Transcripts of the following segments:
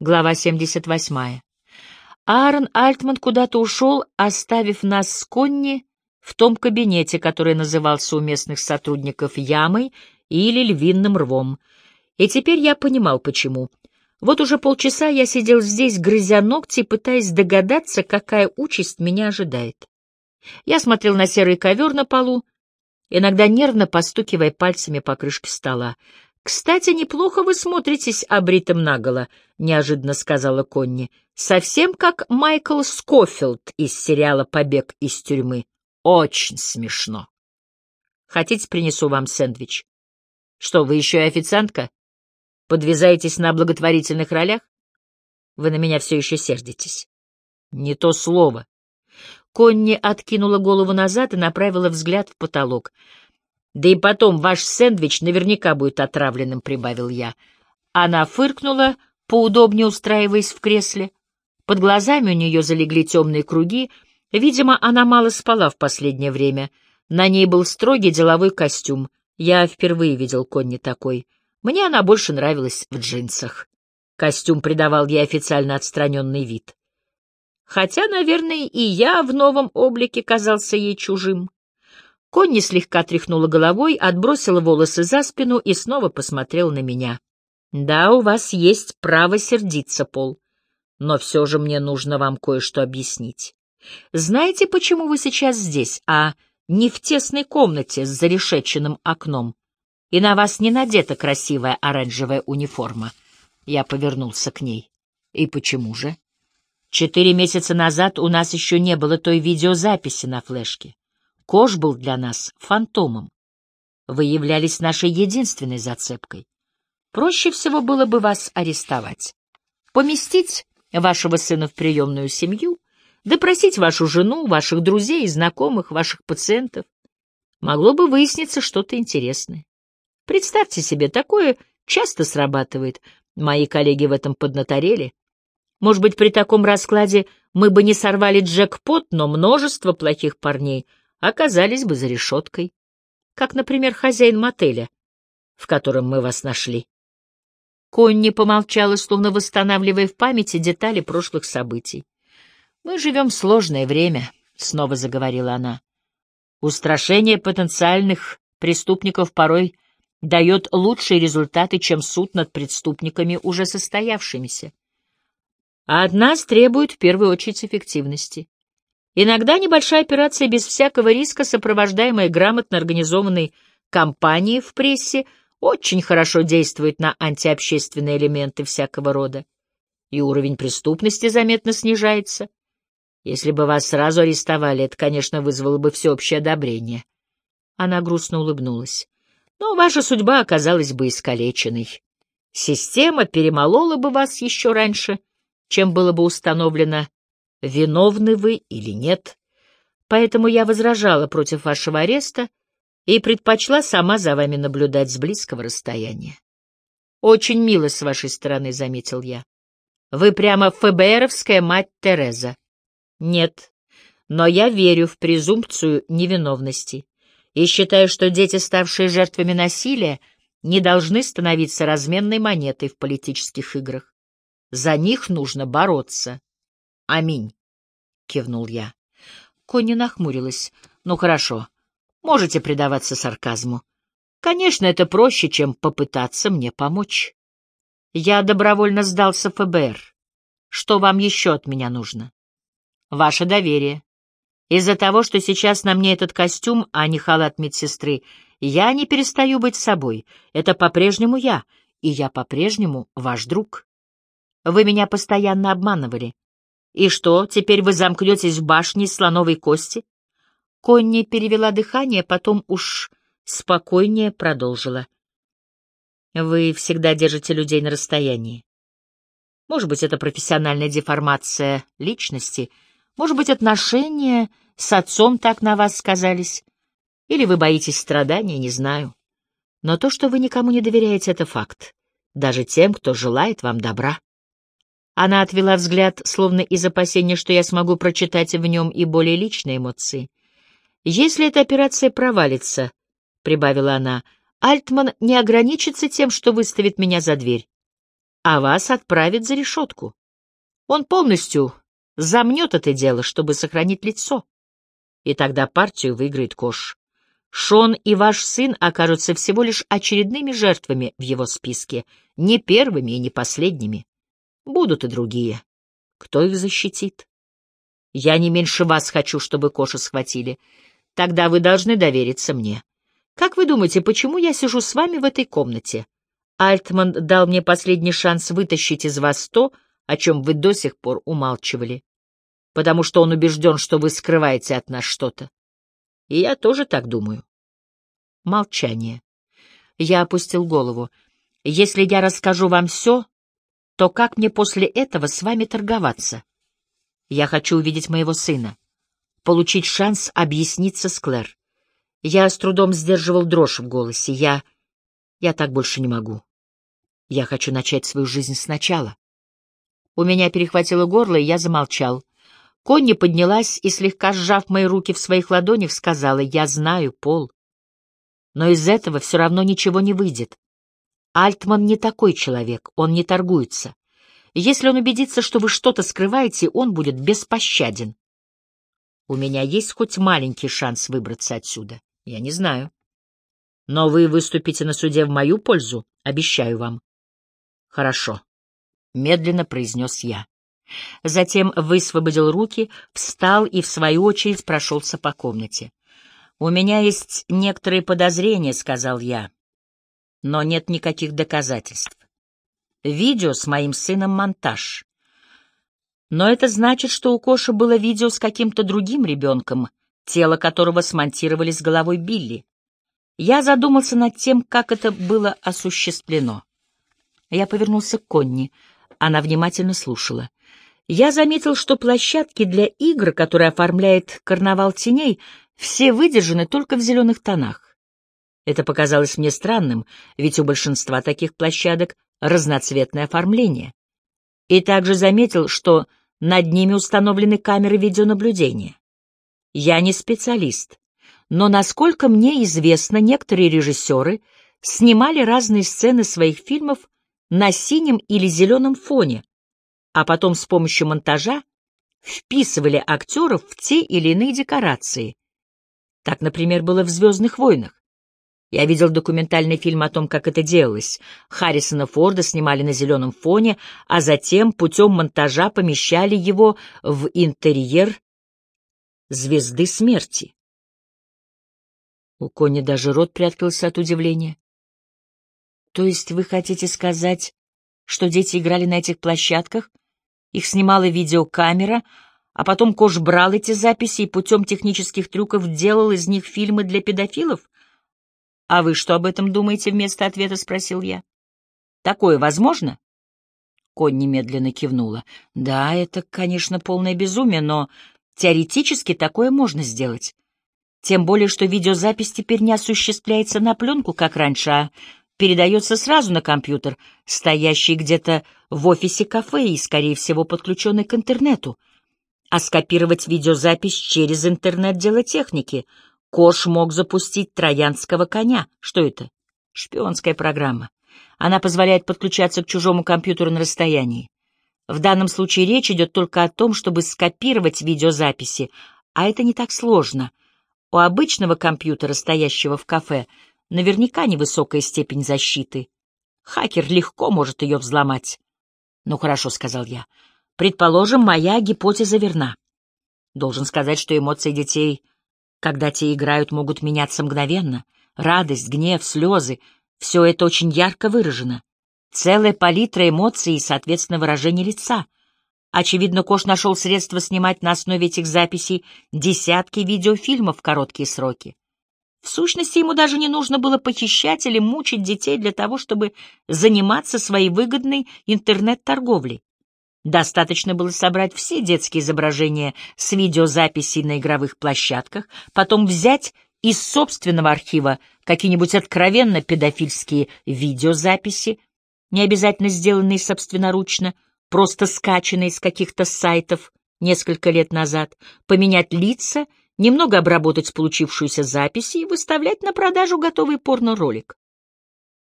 Глава 78. Аарон Альтман куда-то ушел, оставив нас с Конни в том кабинете, который назывался у местных сотрудников ямой или львиным рвом. И теперь я понимал, почему. Вот уже полчаса я сидел здесь, грызя ногти, пытаясь догадаться, какая участь меня ожидает. Я смотрел на серый ковер на полу, иногда нервно постукивая пальцами по крышке стола. «Кстати, неплохо вы смотритесь обритым наголо», — неожиданно сказала Конни. «Совсем как Майкл Скофилд из сериала «Побег из тюрьмы». Очень смешно. Хотите, принесу вам сэндвич? Что, вы еще и официантка? Подвязаетесь на благотворительных ролях? Вы на меня все еще сердитесь. Не то слово. Конни откинула голову назад и направила взгляд в потолок — да и потом, ваш сэндвич наверняка будет отравленным, — прибавил я. Она фыркнула, поудобнее устраиваясь в кресле. Под глазами у нее залегли темные круги. Видимо, она мало спала в последнее время. На ней был строгий деловой костюм. Я впервые видел Конни такой. Мне она больше нравилась в джинсах. Костюм придавал ей официально отстраненный вид. Хотя, наверное, и я в новом облике казался ей чужим. Конни слегка тряхнула головой, отбросила волосы за спину и снова посмотрела на меня. «Да, у вас есть право сердиться, Пол, но все же мне нужно вам кое-что объяснить. Знаете, почему вы сейчас здесь, а не в тесной комнате с зарешеченным окном? И на вас не надета красивая оранжевая униформа?» Я повернулся к ней. «И почему же?» Четыре месяца назад у нас еще не было той видеозаписи на флешке. Кош был для нас фантомом. Вы являлись нашей единственной зацепкой. Проще всего было бы вас арестовать. Поместить вашего сына в приемную семью, допросить вашу жену, ваших друзей знакомых, ваших пациентов. Могло бы выясниться что-то интересное. Представьте себе, такое часто срабатывает. Мои коллеги в этом поднаторели. Может быть, при таком раскладе мы бы не сорвали джекпот, но множество плохих парней — оказались бы за решеткой, как, например, хозяин мотеля, в котором мы вас нашли. Конни помолчала, словно восстанавливая в памяти детали прошлых событий. «Мы живем в сложное время», — снова заговорила она. «Устрашение потенциальных преступников порой дает лучшие результаты, чем суд над преступниками, уже состоявшимися. А от нас требует в первую очередь эффективности. Иногда небольшая операция без всякого риска, сопровождаемая грамотно организованной кампанией в прессе, очень хорошо действует на антиобщественные элементы всякого рода. И уровень преступности заметно снижается. Если бы вас сразу арестовали, это, конечно, вызвало бы всеобщее одобрение. Она грустно улыбнулась. Но ваша судьба оказалась бы искалеченной. Система перемолола бы вас еще раньше, чем было бы установлено виновны вы или нет. Поэтому я возражала против вашего ареста и предпочла сама за вами наблюдать с близкого расстояния. Очень мило с вашей стороны, — заметил я. Вы прямо ФБРовская мать Тереза. Нет, но я верю в презумпцию невиновности и считаю, что дети, ставшие жертвами насилия, не должны становиться разменной монетой в политических играх. За них нужно бороться. Аминь, — кивнул я. Конни нахмурилась. Ну, хорошо. Можете предаваться сарказму. Конечно, это проще, чем попытаться мне помочь. Я добровольно сдался ФБР. Что вам еще от меня нужно? Ваше доверие. Из-за того, что сейчас на мне этот костюм, а не халат медсестры, я не перестаю быть собой. Это по-прежнему я, и я по-прежнему ваш друг. Вы меня постоянно обманывали. «И что, теперь вы замкнетесь в башне слоновой кости?» Конни перевела дыхание, потом уж спокойнее продолжила. «Вы всегда держите людей на расстоянии. Может быть, это профессиональная деформация личности, может быть, отношения с отцом так на вас сказались, или вы боитесь страдания, не знаю. Но то, что вы никому не доверяете, — это факт, даже тем, кто желает вам добра. Она отвела взгляд, словно из опасения, что я смогу прочитать в нем и более личные эмоции. «Если эта операция провалится», — прибавила она, — «Альтман не ограничится тем, что выставит меня за дверь. а вас отправят за решетку. Он полностью замнет это дело, чтобы сохранить лицо. И тогда партию выиграет Кош. Шон и ваш сын окажутся всего лишь очередными жертвами в его списке, не первыми и не последними. Будут и другие. Кто их защитит? Я не меньше вас хочу, чтобы Коша схватили. Тогда вы должны довериться мне. Как вы думаете, почему я сижу с вами в этой комнате? Альтман дал мне последний шанс вытащить из вас то, о чем вы до сих пор умалчивали. Потому что он убежден, что вы скрываете от нас что-то. И я тоже так думаю. Молчание. Я опустил голову. Если я расскажу вам все, то как мне после этого с вами торговаться? Я хочу увидеть моего сына, получить шанс объясниться с Клэр. Я с трудом сдерживал дрожь в голосе. Я... я так больше не могу. Я хочу начать свою жизнь сначала. У меня перехватило горло, и я замолчал. Конни поднялась и, слегка сжав мои руки в своих ладонях, сказала, «Я знаю, Пол, но из этого все равно ничего не выйдет. Альтман не такой человек, он не торгуется. Если он убедится, что вы что-то скрываете, он будет беспощаден. У меня есть хоть маленький шанс выбраться отсюда? Я не знаю. Но вы выступите на суде в мою пользу, обещаю вам. Хорошо, — медленно произнес я. Затем высвободил руки, встал и, в свою очередь, прошелся по комнате. «У меня есть некоторые подозрения», — сказал я, — «но нет никаких доказательств. Видео с моим сыном монтаж. Но это значит, что у Коши было видео с каким-то другим ребенком, тело которого смонтировали с головой Билли. Я задумался над тем, как это было осуществлено. Я повернулся к Конни. Она внимательно слушала. Я заметил, что площадки для игр, которые оформляет «Карнавал теней», все выдержаны только в зеленых тонах. Это показалось мне странным, ведь у большинства таких площадок разноцветное оформление. И также заметил, что над ними установлены камеры видеонаблюдения. Я не специалист, но, насколько мне известно, некоторые режиссеры снимали разные сцены своих фильмов на синем или зеленом фоне, а потом с помощью монтажа вписывали актеров в те или иные декорации. Так, например, было в «Звездных войнах». Я видел документальный фильм о том, как это делалось. Харрисона Форда снимали на зеленом фоне, а затем путем монтажа помещали его в интерьер «Звезды смерти». У Кони даже рот приоткрылся от удивления. То есть вы хотите сказать, что дети играли на этих площадках, их снимала видеокамера, а потом Кош брал эти записи и путем технических трюков делал из них фильмы для педофилов? «А вы что об этом думаете?» — вместо ответа спросил я. «Такое возможно?» Конь немедленно кивнула. «Да, это, конечно, полное безумие, но теоретически такое можно сделать. Тем более, что видеозапись теперь не осуществляется на пленку, как раньше, а передается сразу на компьютер, стоящий где-то в офисе кафе и, скорее всего, подключенный к интернету. А скопировать видеозапись через интернет — дело техники. Кош мог запустить троянского коня. Что это? Шпионская программа. Она позволяет подключаться к чужому компьютеру на расстоянии. В данном случае речь идет только о том, чтобы скопировать видеозаписи, а это не так сложно. У обычного компьютера, стоящего в кафе, Наверняка невысокая степень защиты. Хакер легко может ее взломать. Ну хорошо, сказал я. Предположим, моя гипотеза верна. Должен сказать, что эмоции детей, когда те играют, могут меняться мгновенно. Радость, гнев, слезы — все это очень ярко выражено. Целая палитра эмоций и, соответственно, выражение лица. Очевидно, Кош нашел средства снимать на основе этих записей десятки видеофильмов в короткие сроки. В сущности, ему даже не нужно было похищать или мучить детей для того, чтобы заниматься своей выгодной интернет-торговлей. Достаточно было собрать все детские изображения с видеозаписей на игровых площадках, потом взять из собственного архива какие-нибудь откровенно педофильские видеозаписи, не обязательно сделанные собственноручно, просто скачанные с каких-то сайтов несколько лет назад, поменять лица немного обработать получившуюся запись и выставлять на продажу готовый порно-ролик.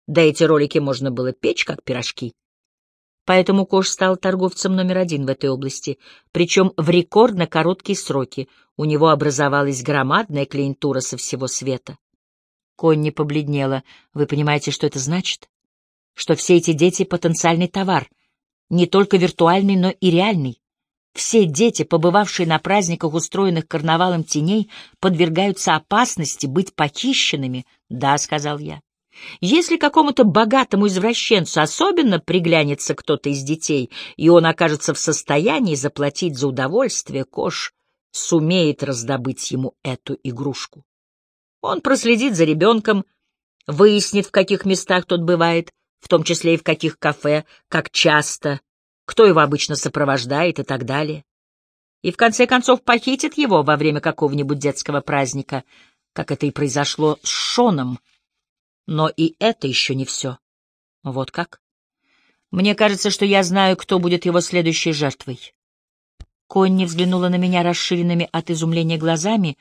Да эти ролики можно было печь, как пирожки. Поэтому Кош стал торговцем номер один в этой области, причем в рекордно короткие сроки. У него образовалась громадная клиентура со всего света. Конни побледнела. Вы понимаете, что это значит? Что все эти дети — потенциальный товар. Не только виртуальный, но и реальный. Все дети, побывавшие на праздниках, устроенных карнавалом теней, подвергаются опасности быть похищенными. Да, — сказал я. Если какому-то богатому извращенцу особенно приглянется кто-то из детей, и он окажется в состоянии заплатить за удовольствие, Кош сумеет раздобыть ему эту игрушку. Он проследит за ребенком, выяснит, в каких местах тот бывает, в том числе и в каких кафе, как часто, кто его обычно сопровождает и так далее. И в конце концов похитит его во время какого-нибудь детского праздника, как это и произошло с Шоном, но и это еще не все. Вот как? Мне кажется, что я знаю, кто будет его следующей жертвой. Конни взглянула на меня расширенными от изумления глазами.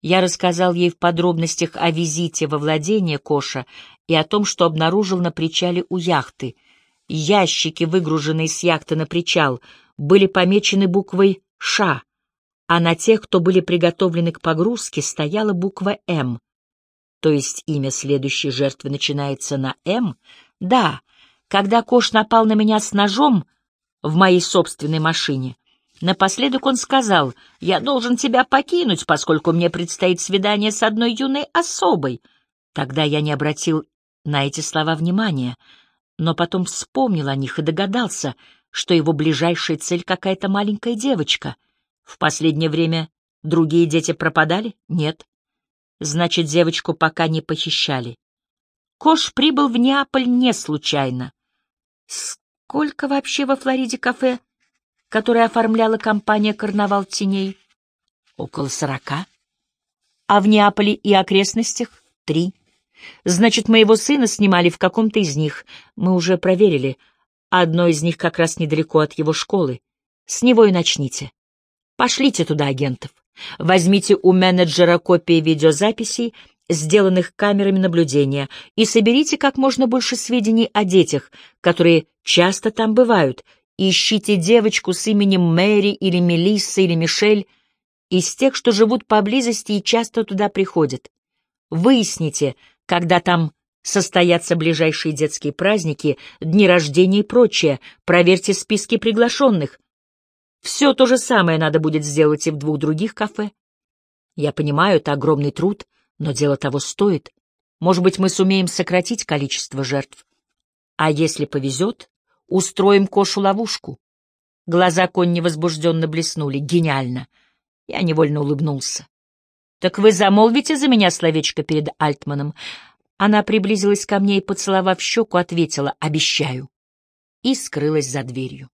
Я рассказал ей в подробностях о визите во владение Коша и о том, что обнаружил на причале у яхты. Ящики, выгруженные с яхты на причал, были помечены буквой «Ш», а на тех, кто были приготовлены к погрузке, стояла буква «М» то есть имя следующей жертвы начинается на «М», да, когда Кош напал на меня с ножом в моей собственной машине, напоследок он сказал, «Я должен тебя покинуть, поскольку мне предстоит свидание с одной юной особой». Тогда я не обратил на эти слова внимания, но потом вспомнил о них и догадался, что его ближайшая цель какая-то маленькая девочка. В последнее время другие дети пропадали? Нет. Значит, девочку пока не похищали. Кош прибыл в Неаполь не случайно. Сколько вообще во Флориде кафе, которое оформляла компания «Карнавал теней»? Около сорока. А в Неаполе и окрестностях — три. Значит, моего сына снимали в каком-то из них. Мы уже проверили. Одно из них как раз недалеко от его школы. С него и начните. Пошлите туда агентов. Возьмите у менеджера копии видеозаписей, сделанных камерами наблюдения, и соберите как можно больше сведений о детях, которые часто там бывают. Ищите девочку с именем Мэри или Мелисса или Мишель, из тех, что живут поблизости и часто туда приходят. Выясните, когда там состоятся ближайшие детские праздники, дни рождения и прочее, проверьте списки приглашенных, все то же самое надо будет сделать и в двух других кафе. Я понимаю, это огромный труд, но дело того стоит. Может быть, мы сумеем сократить количество жертв. А если повезет, устроим Кошу ловушку. Глаза Конни возбужденно блеснули. Гениально. Я невольно улыбнулся. «Так вы замолвите за меня словечко перед Альтманом?» Она приблизилась ко мне и, поцеловав щеку, ответила «Обещаю» и скрылась за дверью.